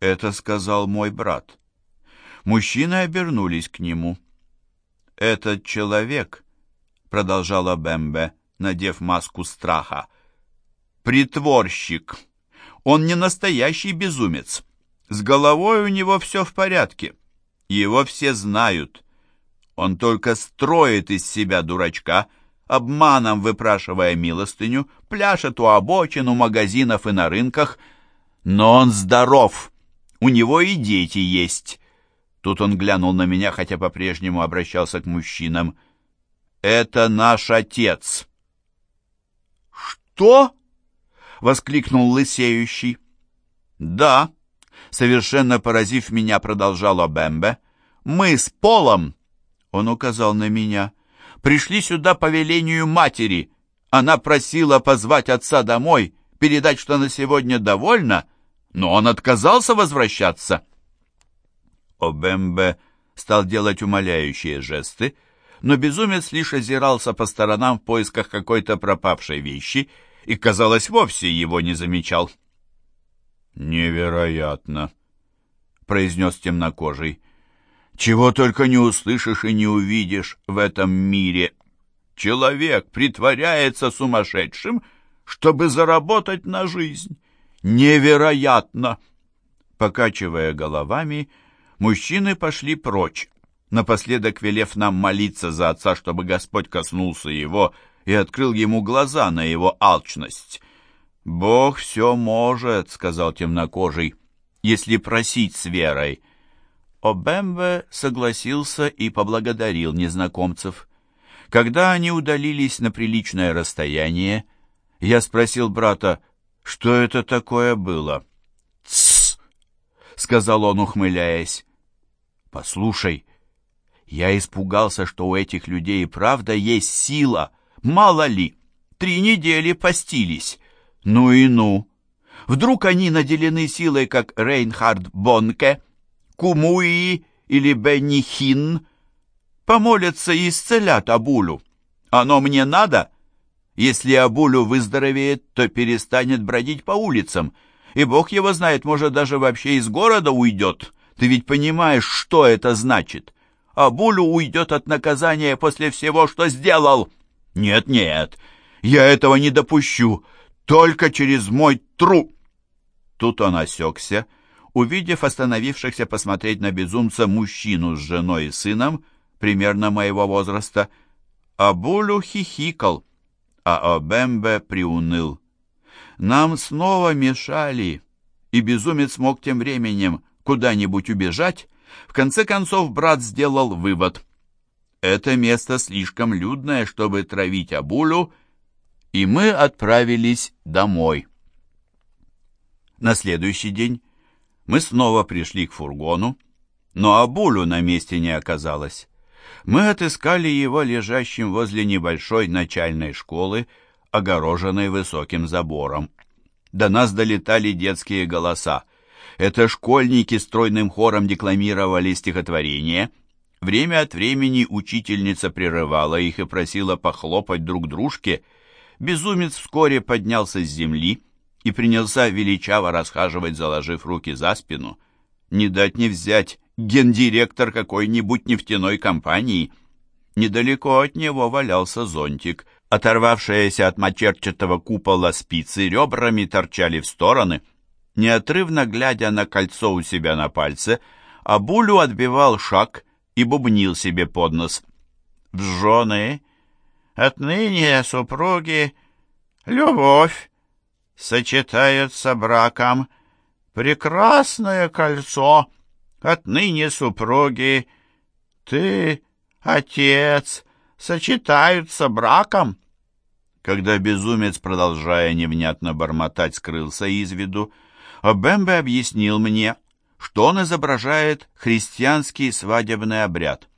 Это сказал мой брат. Мужчины обернулись к нему. «Этот человек», — продолжала Бэмбе, надев маску страха, — «притворщик. Он не настоящий безумец. С головой у него все в порядке. Его все знают. Он только строит из себя дурачка, обманом выпрашивая милостыню, пляшет у обочин, у магазинов и на рынках. Но он здоров. У него и дети есть. Тут он глянул на меня, хотя по-прежнему обращался к мужчинам. «Это наш отец». «Что?» — воскликнул лысеющий. «Да», — совершенно поразив меня, продолжала Бэмбе. «Мы с Полом», — он указал на меня, — «пришли сюда по велению матери. Она просила позвать отца домой, передать, что на сегодня довольна, но он отказался возвращаться». Обембе стал делать умоляющие жесты, но безумец лишь озирался по сторонам в поисках какой-то пропавшей вещи и, казалось, вовсе его не замечал. «Невероятно!» — произнес темнокожий. «Чего только не услышишь и не увидишь в этом мире. Человек притворяется сумасшедшим, чтобы заработать на жизнь. Невероятно!» Покачивая головами, мужчины пошли прочь, напоследок велев нам молиться за отца, чтобы Господь коснулся его и открыл ему глаза на его алчность. «Бог все может», — сказал темнокожий, — «если просить с верой». Обембе согласился и поблагодарил незнакомцев. Когда они удалились на приличное расстояние, я спросил брата, что это такое было. «Тссс!» — сказал он, ухмыляясь. «Послушай, я испугался, что у этих людей правда есть сила. Мало ли, три недели постились». Ну и ну! Вдруг они наделены силой, как Рейнхард Бонке, Кумуи или Бенни Хин, помолятся и исцелят Абулю. Оно мне надо? Если Абулю выздоровеет, то перестанет бродить по улицам, и Бог его знает, может, даже вообще из города уйдет. Ты ведь понимаешь, что это значит? Абулю уйдет от наказания после всего, что сделал. Нет-нет, я этого не допущу только через мой труп!» Тут он осекся, увидев остановившихся посмотреть на безумца мужчину с женой и сыном, примерно моего возраста. Абулю хихикал, а Обембе приуныл. Нам снова мешали, и безумец мог тем временем куда-нибудь убежать. В конце концов брат сделал вывод. Это место слишком людное, чтобы травить Абулю, и мы отправились домой. На следующий день мы снова пришли к фургону, но Абулю на месте не оказалось. Мы отыскали его лежащим возле небольшой начальной школы, огороженной высоким забором. До нас долетали детские голоса. Это школьники стройным хором декламировали стихотворение. Время от времени учительница прерывала их и просила похлопать друг дружке — Безумец вскоре поднялся с земли и принялся величаво расхаживать, заложив руки за спину. Не дать не взять гендиректор какой-нибудь нефтяной компании. Недалеко от него валялся зонтик. Оторвавшиеся от мачерчатого купола спицы ребрами торчали в стороны. Неотрывно глядя на кольцо у себя на пальце, Абулю отбивал шаг и бубнил себе под нос. «В жены Отныне супруги любовь сочетаются браком. Прекрасное кольцо. Отныне супруги ты, отец, сочетаются браком. Когда безумец, продолжая невнятно бормотать, скрылся из виду, Бэмбе объяснил мне, что он изображает христианский свадебный обряд.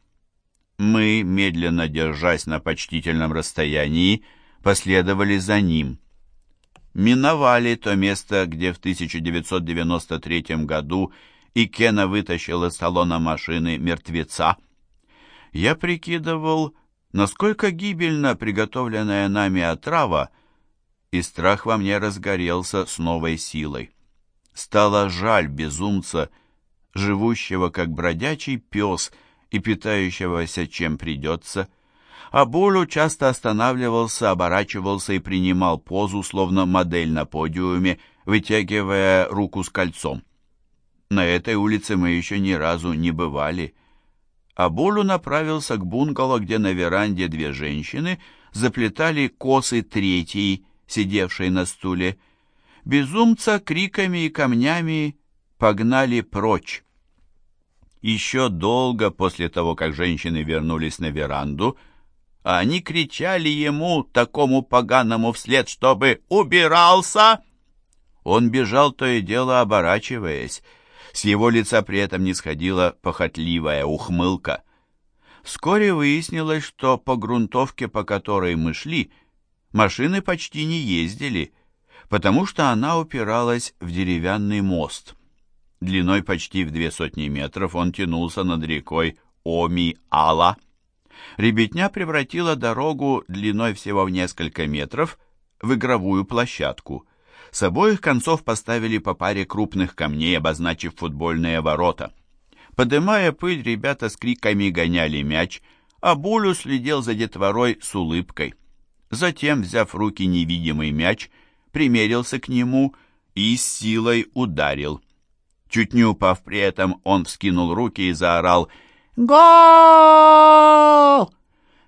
Мы, медленно держась на почтительном расстоянии, последовали за ним. Миновали то место, где в 1993 году Икена вытащил из салона машины мертвеца. Я прикидывал, насколько гибельно приготовленная нами отрава, и страх во мне разгорелся с новой силой. стало жаль безумца, живущего как бродячий пес и питающегося чем придется. А Булю часто останавливался, оборачивался и принимал позу, словно модель на подиуме, вытягивая руку с кольцом. На этой улице мы еще ни разу не бывали. А Булю направился к бунгало, где на веранде две женщины заплетали косы третьей, сидевшей на стуле. Безумца криками и камнями погнали прочь. Еще долго после того, как женщины вернулись на веранду, они кричали ему, такому поганому, вслед, чтобы «убирался!» Он бежал то и дело оборачиваясь. С его лица при этом не сходила похотливая ухмылка. Вскоре выяснилось, что по грунтовке, по которой мы шли, машины почти не ездили, потому что она упиралась в деревянный мост. Длиной почти в две сотни метров он тянулся над рекой Оми-Ала. Ребятня превратила дорогу длиной всего в несколько метров в игровую площадку. С обоих концов поставили по паре крупных камней, обозначив футбольные ворота. Подымая пыль, ребята с криками гоняли мяч, а Булю следил за детворой с улыбкой. Затем, взяв в руки невидимый мяч, примерился к нему и с силой ударил. Чуть не упав при этом, он вскинул руки и заорал «Гол!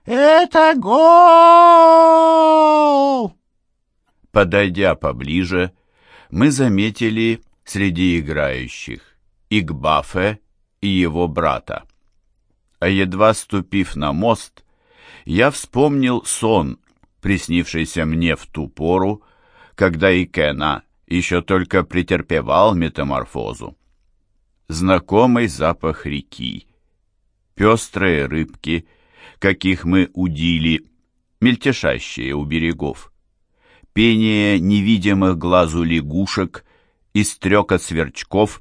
Это гол!» Подойдя поближе, мы заметили среди играющих Игбафе и его брата. А едва ступив на мост, я вспомнил сон, приснившийся мне в ту пору, когда Икена еще только претерпевал метаморфозу. Знакомый запах реки, пестрые рыбки, каких мы удили, мельтешащие у берегов, пение невидимых глазу лягушек и стрекот сверчков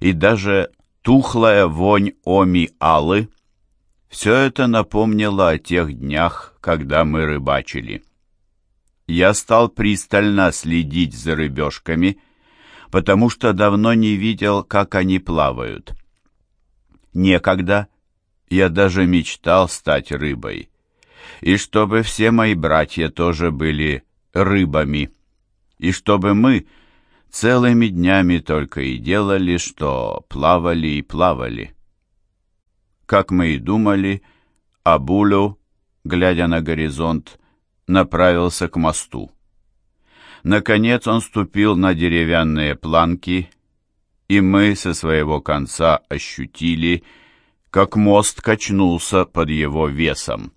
и даже тухлая вонь оми-алы — все это напомнило о тех днях, когда мы рыбачили я стал пристально следить за рыбешками, потому что давно не видел, как они плавают. Некогда я даже мечтал стать рыбой, и чтобы все мои братья тоже были рыбами, и чтобы мы целыми днями только и делали, что плавали и плавали. Как мы и думали, Абулю, глядя на горизонт, направился к мосту. Наконец он ступил на деревянные планки, и мы со своего конца ощутили, как мост качнулся под его весом.